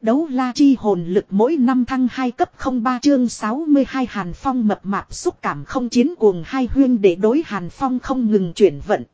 Đấu la chi hồn lực mỗi năm thăng 2 cấp 03 chương 62 Hàn Phong mập mạp xúc cảm không chiến cuồng hai huyên để đối Hàn Phong không ngừng chuyển vận.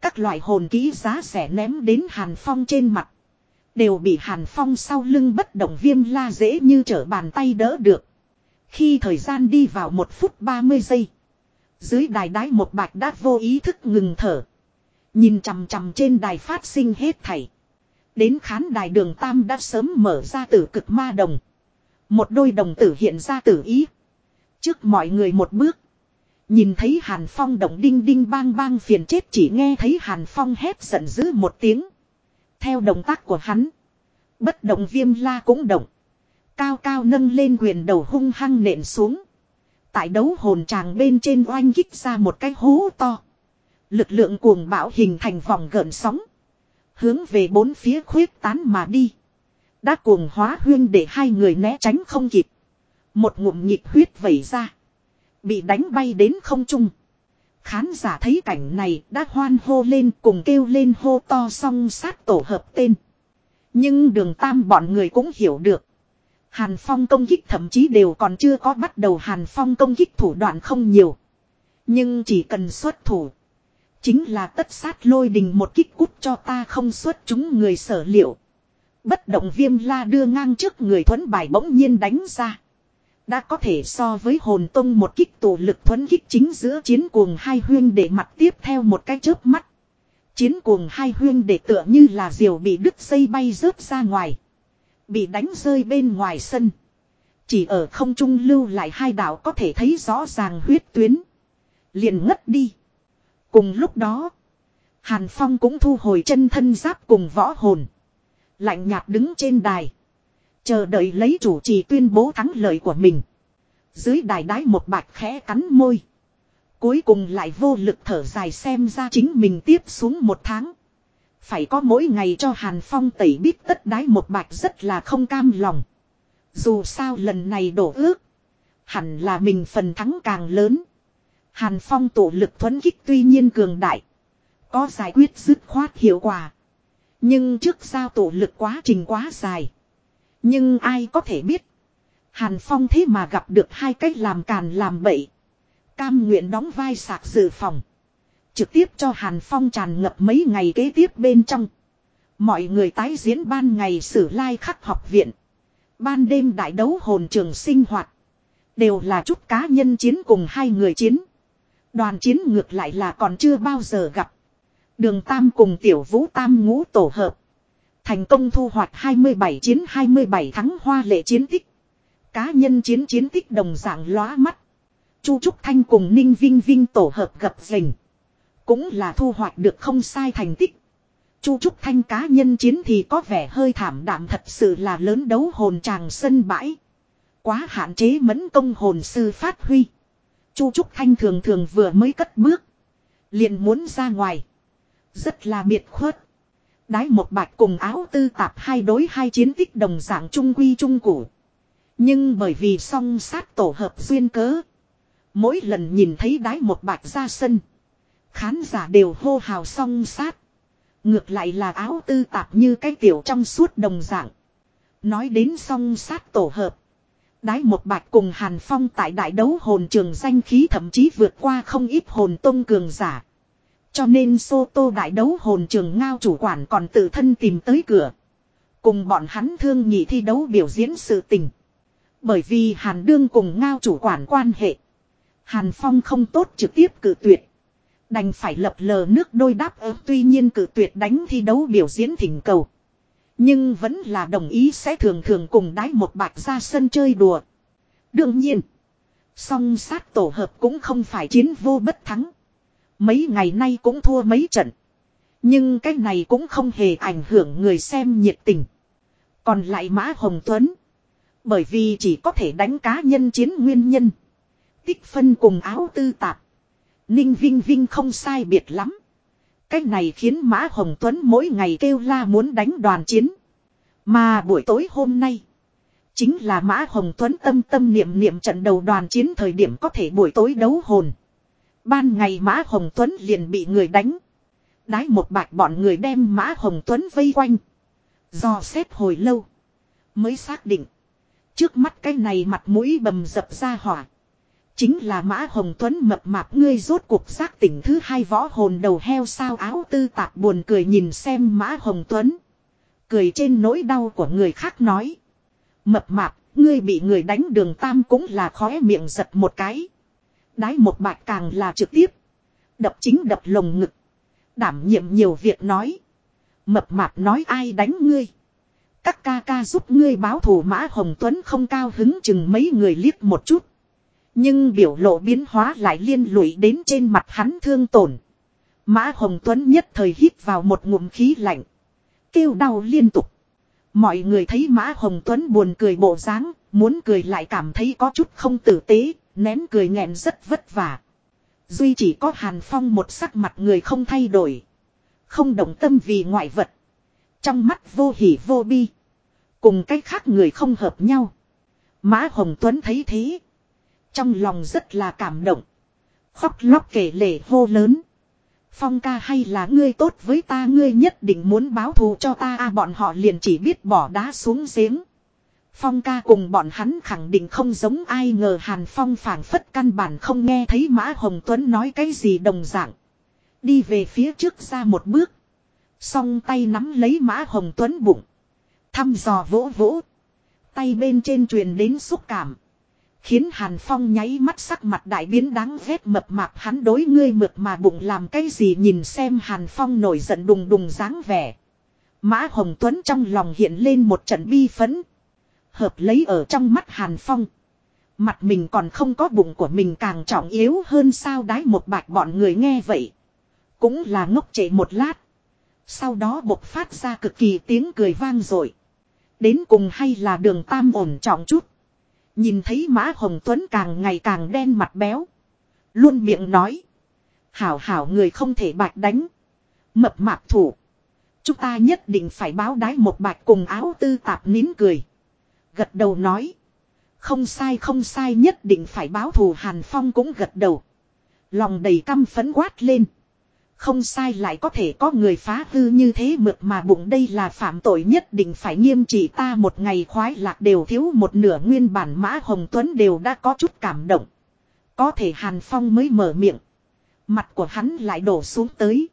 Các loại hồn ký giá rẻ ném đến Hàn Phong trên mặt. Đều bị Hàn Phong sau lưng bất động viêm la dễ như trở bàn tay đỡ được. Khi thời gian đi vào 1 phút 30 giây. Dưới đài đái một bạch đã vô ý thức ngừng thở. Nhìn chằm chằm trên đài phát sinh hết thảy. Đến khán đài đường Tam đã sớm mở ra tử cực ma đồng. Một đôi đồng tử hiện ra tử ý. Trước mọi người một bước. Nhìn thấy Hàn Phong động đinh đinh bang bang phiền chết chỉ nghe thấy Hàn Phong hét giận dữ một tiếng. Theo động tác của hắn. Bất động viêm la cũng động. Cao cao nâng lên quyền đầu hung hăng nện xuống. Tại đấu hồn tràng bên trên oanh kích ra một cái hố to. Lực lượng cuồng bão hình thành vòng gợn sóng. Hướng về bốn phía khuyết tán mà đi. Đã cuồng hóa huyên để hai người né tránh không kịp. Một ngụm nhịp huyết vẩy ra. Bị đánh bay đến không trung. Khán giả thấy cảnh này đã hoan hô lên cùng kêu lên hô to song sát tổ hợp tên. Nhưng đường tam bọn người cũng hiểu được. Hàn Phong công kích thậm chí đều còn chưa có bắt đầu Hàn Phong công kích thủ đoạn không nhiều. Nhưng chỉ cần xuất thủ. Chính là tất sát lôi đình một kích cút cho ta không xuất chúng người sở liệu. Bất động viêm la đưa ngang trước người thuấn bài bỗng nhiên đánh ra. Đã có thể so với hồn tông một kích tổ lực thuấn kích chính giữa chiến cuồng hai huyên để mặt tiếp theo một cái chớp mắt. Chiến cuồng hai huyên để tựa như là diều bị đứt dây bay rớt ra ngoài. Bị đánh rơi bên ngoài sân. Chỉ ở không trung lưu lại hai đạo có thể thấy rõ ràng huyết tuyến. Liền ngất đi. Cùng lúc đó. Hàn Phong cũng thu hồi chân thân giáp cùng võ hồn. Lạnh nhạt đứng trên đài. Chờ đợi lấy chủ trì tuyên bố thắng lợi của mình. Dưới đài đái một bạch khẽ cắn môi. Cuối cùng lại vô lực thở dài xem ra chính mình tiếp xuống một tháng. Phải có mỗi ngày cho Hàn Phong tẩy bít tất đái một bạch rất là không cam lòng. Dù sao lần này đổ ước. Hẳn là mình phần thắng càng lớn. Hàn Phong tổ lực thuấn kích tuy nhiên cường đại. Có giải quyết dứt khoát hiệu quả. Nhưng trước sao tổ lực quá trình quá dài. Nhưng ai có thể biết. Hàn Phong thế mà gặp được hai cách làm càn làm bậy. Cam nguyện đóng vai sạc dự phòng. Trực tiếp cho Hàn Phong tràn ngập mấy ngày kế tiếp bên trong. Mọi người tái diễn ban ngày sử lai khắc học viện. Ban đêm đại đấu hồn trường sinh hoạt. Đều là chút cá nhân chiến cùng hai người chiến. Đoàn chiến ngược lại là còn chưa bao giờ gặp. Đường Tam cùng tiểu vũ Tam ngũ tổ hợp. Thành công thu hoạch 27 chiến 27 thắng hoa lệ chiến tích. Cá nhân chiến chiến tích đồng dạng lóa mắt. Chu Trúc Thanh cùng Ninh Vinh Vinh tổ hợp gặp rình. Cũng là thu hoạch được không sai thành tích. Chu Trúc Thanh cá nhân chiến thì có vẻ hơi thảm đạm thật sự là lớn đấu hồn tràng sân bãi. Quá hạn chế mẫn công hồn sư phát huy. Chu Trúc Thanh thường thường vừa mới cất bước. liền muốn ra ngoài. Rất là biệt khuất. Đái một bạch cùng áo tư tạp hai đối hai chiến tích đồng dạng trung quy trung củ. Nhưng bởi vì song sát tổ hợp duyên cớ. Mỗi lần nhìn thấy đái một bạch ra sân. Khán giả đều hô hào song sát. Ngược lại là áo tư tạp như cái tiểu trong suốt đồng dạng. Nói đến song sát tổ hợp. Đái một bạch cùng Hàn Phong tại đại đấu hồn trường danh khí thậm chí vượt qua không ít hồn tông cường giả. Cho nên Sô Tô đại đấu hồn trường ngao chủ quản còn tự thân tìm tới cửa. Cùng bọn hắn thương nhị thi đấu biểu diễn sự tình. Bởi vì Hàn Đương cùng ngao chủ quản quan hệ. Hàn Phong không tốt trực tiếp cử tuyệt. Đành phải lập lờ nước đôi đáp ứng tuy nhiên cử tuyệt đánh thi đấu biểu diễn thỉnh cầu. Nhưng vẫn là đồng ý sẽ thường thường cùng đái một bạch ra sân chơi đùa. Đương nhiên. Song sát tổ hợp cũng không phải chiến vô bất thắng. Mấy ngày nay cũng thua mấy trận. Nhưng cái này cũng không hề ảnh hưởng người xem nhiệt tình. Còn lại Mã Hồng Tuấn. Bởi vì chỉ có thể đánh cá nhân chiến nguyên nhân. Tích phân cùng áo tư tạp. Ninh Vinh Vinh không sai biệt lắm. Cái này khiến Mã Hồng Tuấn mỗi ngày kêu la muốn đánh đoàn chiến. Mà buổi tối hôm nay. Chính là Mã Hồng Tuấn tâm tâm niệm niệm trận đầu đoàn chiến thời điểm có thể buổi tối đấu hồn. Ban ngày Mã Hồng Tuấn liền bị người đánh. Đái một bạch bọn người đem Mã Hồng Tuấn vây quanh. Do xét hồi lâu. Mới xác định. Trước mắt cái này mặt mũi bầm dập ra hỏa. Chính là Mã Hồng Tuấn mập mạp ngươi rốt cuộc giác tỉnh thứ hai võ hồn đầu heo sao áo tư tạp buồn cười nhìn xem Mã Hồng Tuấn. Cười trên nỗi đau của người khác nói. Mập mạp, ngươi bị người đánh đường tam cũng là khóe miệng giật một cái. Đái một bạch càng là trực tiếp. Đập chính đập lồng ngực. Đảm nhiệm nhiều việc nói. Mập mạp nói ai đánh ngươi. Các ca ca giúp ngươi báo thù mã Hồng Tuấn không cao hứng chừng mấy người liếc một chút. Nhưng biểu lộ biến hóa lại liên lụy đến trên mặt hắn thương tổn. Mã Hồng Tuấn nhất thời hít vào một ngụm khí lạnh. Kêu đau liên tục. Mọi người thấy Mã Hồng Tuấn buồn cười bộ dáng, muốn cười lại cảm thấy có chút không tử tế, nén cười nghẹn rất vất vả. Duy chỉ có Hàn Phong một sắc mặt người không thay đổi. Không động tâm vì ngoại vật. Trong mắt vô hỉ vô bi. Cùng cách khác người không hợp nhau. Mã Hồng Tuấn thấy thế. Trong lòng rất là cảm động. Khóc lóc kể lể hô lớn. Phong ca hay là ngươi tốt với ta ngươi nhất định muốn báo thù cho ta à, bọn họ liền chỉ biết bỏ đá xuống giếng. Phong ca cùng bọn hắn khẳng định không giống ai ngờ Hàn Phong phảng phất căn bản không nghe thấy Mã Hồng Tuấn nói cái gì đồng dạng. Đi về phía trước ra một bước. Song tay nắm lấy Mã Hồng Tuấn bụng. Thăm dò vỗ vỗ. Tay bên trên truyền đến xúc cảm. Khiến Hàn Phong nháy mắt sắc mặt đại biến đáng ghét mập mạp hắn đối ngươi mượt mà bụng làm cái gì nhìn xem Hàn Phong nổi giận đùng đùng dáng vẻ. Mã Hồng Tuấn trong lòng hiện lên một trận bi phấn. Hợp lấy ở trong mắt Hàn Phong. Mặt mình còn không có bụng của mình càng trọng yếu hơn sao đái một bạch bọn người nghe vậy. Cũng là ngốc trệ một lát. Sau đó bộc phát ra cực kỳ tiếng cười vang rồi. Đến cùng hay là đường tam ổn trọng chút. Nhìn thấy Mã Hồng Tuấn càng ngày càng đen mặt béo. Luôn miệng nói. Hảo hảo người không thể bạch đánh. Mập mạp thủ. Chúng ta nhất định phải báo đái một bạch cùng áo tư tạp nín cười. Gật đầu nói. Không sai không sai nhất định phải báo thù Hàn Phong cũng gật đầu. Lòng đầy căm phấn quát lên. Không sai lại có thể có người phá hư như thế mượt mà bụng đây là phạm tội nhất định phải nghiêm trị ta một ngày khoái lạc đều thiếu một nửa nguyên bản mã Hồng Tuấn đều đã có chút cảm động. Có thể Hàn Phong mới mở miệng. Mặt của hắn lại đổ xuống tới.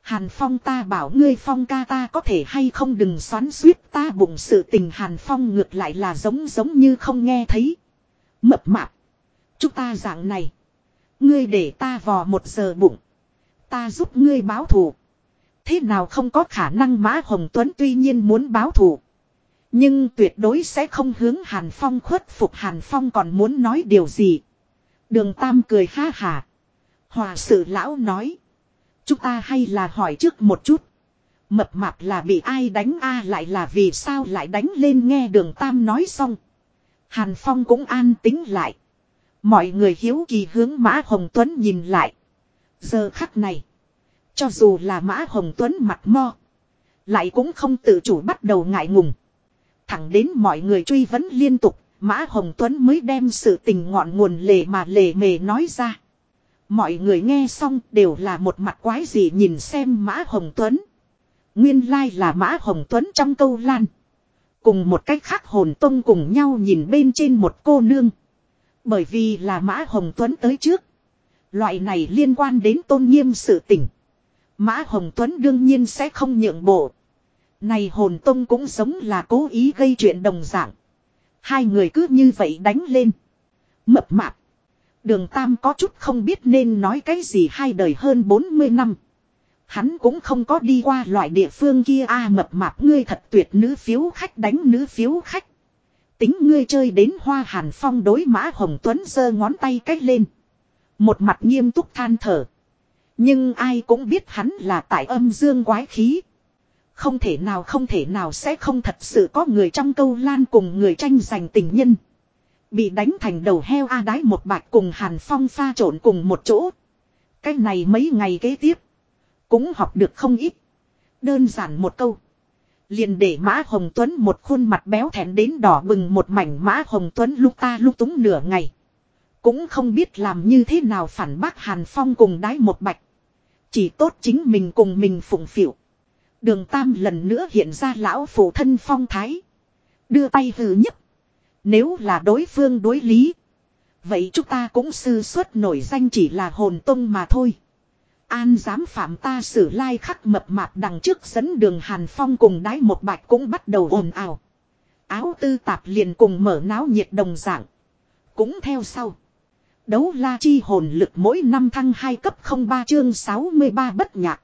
Hàn Phong ta bảo ngươi Phong ca ta có thể hay không đừng xoắn suýt ta bụng sự tình Hàn Phong ngược lại là giống giống như không nghe thấy. Mập mạp. Chúng ta dạng này. Ngươi để ta vò một giờ bụng. Ta giúp ngươi báo thù. Thế nào không có khả năng Mã Hồng Tuấn tuy nhiên muốn báo thù. Nhưng tuyệt đối sẽ không hướng Hàn Phong khuất phục Hàn Phong còn muốn nói điều gì. Đường Tam cười ha hà. Hòa sự lão nói. Chúng ta hay là hỏi trước một chút. Mập mạp là bị ai đánh a à, lại là vì sao lại đánh lên nghe đường Tam nói xong. Hàn Phong cũng an tính lại. Mọi người hiếu kỳ hướng Mã Hồng Tuấn nhìn lại. Giờ khắc này. Cho dù là Mã Hồng Tuấn mặt mo. Lại cũng không tự chủ bắt đầu ngại ngùng. Thẳng đến mọi người truy vấn liên tục. Mã Hồng Tuấn mới đem sự tình ngọn nguồn lề mà lề mề nói ra. Mọi người nghe xong đều là một mặt quái gì nhìn xem Mã Hồng Tuấn. Nguyên lai là Mã Hồng Tuấn trong câu lan. Cùng một cách khác hồn tông cùng nhau nhìn bên trên một cô nương. Bởi vì là Mã Hồng Tuấn tới trước. Loại này liên quan đến tôn nghiêm sự tình. Mã Hồng Tuấn đương nhiên sẽ không nhượng bộ. Này hồn tông cũng giống là cố ý gây chuyện đồng dạng. Hai người cứ như vậy đánh lên. Mập mạp. Đường Tam có chút không biết nên nói cái gì hai đời hơn 40 năm. Hắn cũng không có đi qua loại địa phương kia a, mập mạp, ngươi thật tuyệt nữ phiếu khách đánh nữ phiếu khách. Tính ngươi chơi đến hoa hàn phong đối mã Hồng Tuấn giơ ngón tay cách lên. Một mặt nghiêm túc than thở. Nhưng ai cũng biết hắn là tại âm dương quái khí. Không thể nào, không thể nào sẽ không thật sự có người trong câu lan cùng người tranh giành tình nhân. Bị đánh thành đầu heo A đái một bạch cùng Hàn Phong pha trộn cùng một chỗ. Cái này mấy ngày kế tiếp. Cũng học được không ít. Đơn giản một câu. Liền để Mã Hồng Tuấn một khuôn mặt béo thẹn đến đỏ bừng một mảnh Mã Hồng Tuấn lúc ta lúc túng nửa ngày. Cũng không biết làm như thế nào phản bác Hàn Phong cùng đái một bạch. Chỉ tốt chính mình cùng mình phụng phịu. Đường Tam lần nữa hiện ra lão phụ thân phong thái. Đưa tay hừ nhất. Nếu là đối phương đối lý. Vậy chúng ta cũng sư xuất nổi danh chỉ là hồn tông mà thôi. An dám phạm ta xử lai khắc mập mạp đằng trước dẫn đường Hàn Phong cùng đái một bạch cũng bắt đầu ồn ào. Áo tư tạp liền cùng mở náo nhiệt đồng dạng. Cũng theo sau. Đấu la chi hồn lực mỗi năm thăng 2 cấp 03 chương 63 bất nhạc.